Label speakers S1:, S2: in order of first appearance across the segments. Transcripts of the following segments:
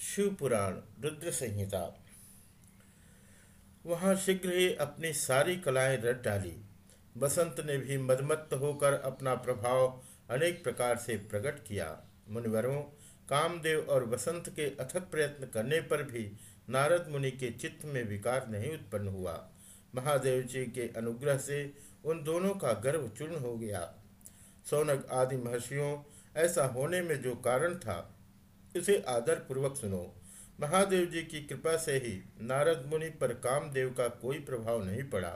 S1: शिवपुराण रुद्र संहिता वहाँ शीघ्र ही अपनी सारी कलाएँ रट डाली। बसंत ने भी मदमत्त होकर अपना प्रभाव अनेक प्रकार से प्रकट किया। मुनिवरों, कामदेव और वसंत के अथक प्रयत्न करने पर भी नारद मुनि के चित्त में विकार नहीं उत्पन्न हुआ। महादेव जी के अनुग्रह से उन दोनों का गर्व चूर्ण हो गया। सौनक आदि महर्षियों, ऐसा होने में जो कारण था उसे आदर पूर्वक सुनो। महादेव जी की कृपा से ही नारद मुनि पर कामदेव का कोई प्रभाव नहीं पड़ा।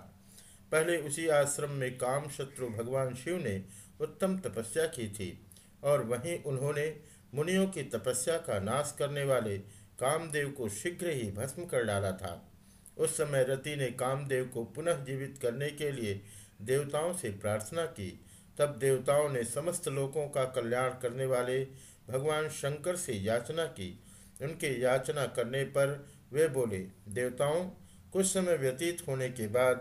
S1: पहले उसी आश्रम में काम शत्रु भगवान शिव ने उत्तम तपस्या की थी और वहीं उन्होंने मुनियों की तपस्या का नाश करने वाले कामदेव को शीघ्र ही भस्म कर डाला था। उस समय रति ने कामदेव को पुनः जीवित करने के लिए देवताओं से प्रार्थना की तब देवताओं ने समस्त लोगों का कल्याण करने वाले भगवान शंकर से याचना की। उनके याचना करने पर वे बोले, देवताओं, कुछ समय व्यतीत होने के बाद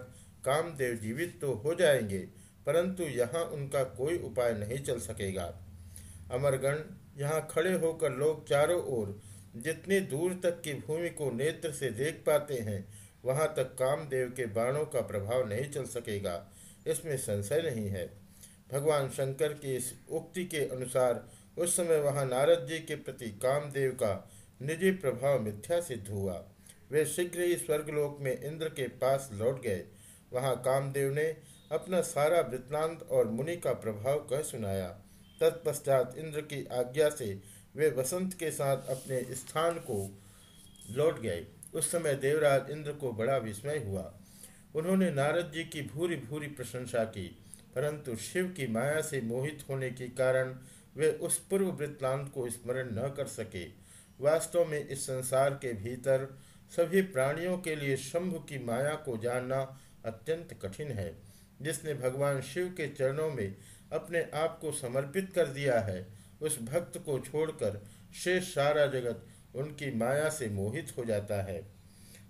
S1: कामदेव जीवित तो हो जाएँगे, परंतु यहाँ उनका कोई उपाय नहीं चल सकेगा। अमरगण, यहाँ खड़े होकर लोग चारों ओर जितनी दूर तक की भूमि को नेत्र से देख पाते हैं, वहाँ तक कामदेव के बाणों का प्रभाव नहीं चल सकेगा। इसमें संशय नहीं है। भगवान शंकर की इस उक्ति के अनुसार उस समय वहाँ नारद जी के प्रति कामदेव का निजी प्रभाव मिथ्या सिद्ध हुआ। वे शीघ्र ही स्वर्गलोक में इंद्र के पास लौट गए। वहाँ कामदेव ने अपना सारा वृत्तांत और मुनि का प्रभाव कह सुनाया। तत्पश्चात इंद्र की आज्ञा से वे वसंत के साथ अपने स्थान को लौट गए। उस समय देवराज इंद्र को बड़ा विस्मय हुआ। उन्होंने नारद जी की भूरी भूरी प्रशंसा की। परंतु शिव की माया से मोहित होने के कारण वे उस पूर्व वृत्तांत को स्मरण न कर सके। वास्तव में इस संसार के भीतर सभी प्राणियों के लिए शंभु की माया को जानना अत्यंत कठिन है, जिसने भगवान शिव के चरणों में अपने आप को समर्पित कर दिया है। उस भक्त को छोड़कर शेष सारा जगत उनकी माया से मोहित हो जाता है।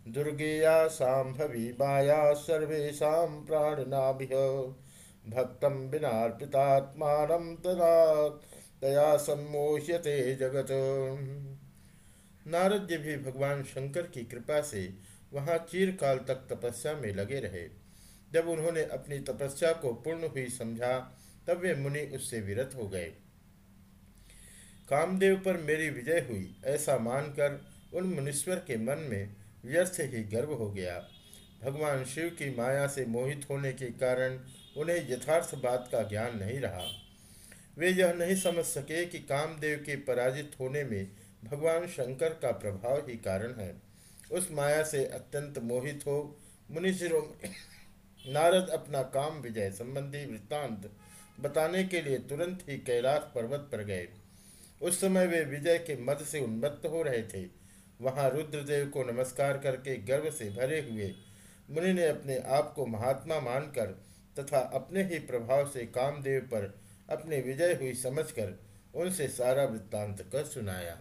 S1: दुर्गेया सांभवी माया सर्वेशा प्राणनाभिः। भक्तम बिनार्पितात्मान तदा तया सम्मोह्यते जगत। नारद जी भी भगवान शंकर की कृपा से वहाँ चिरकाल तक तपस्या में लगे रहे। जब उन्होंने अपनी तपस्या को पूर्ण हुई समझा, तब वे मुनि उससे विरत हो गए। कामदेव पर मेरी विजय हुई, ऐसा मानकर उन मुनीश्वर के मन में व्यर्थ ही गर्व हो गया। भगवान शिव की माया से मोहित होने के कारण उन्हें यथार्थ बात का ज्ञान नहीं रहा। वे यह नहीं समझ सके कि कामदेव के पराजित होने में भगवान शंकर का प्रभाव ही कारण है। उस माया से अत्यंत मोहित हो मुनिशिरों नारद अपना काम विजय संबंधी वृत्तांत बताने के लिए तुरंत ही कैलाश पर्वत पर गए। उस समय वे विजय के मद से उन्मत्त हो रहे थे। वहाँ रुद्रदेव को नमस्कार करके गर्व से भरे हुए मुनि ने अपने आप को महात्मा मानकर तथा अपने ही प्रभाव से कामदेव पर अपनी विजय हुई समझकर उनसे सारा वृत्तांत कर सुनाया।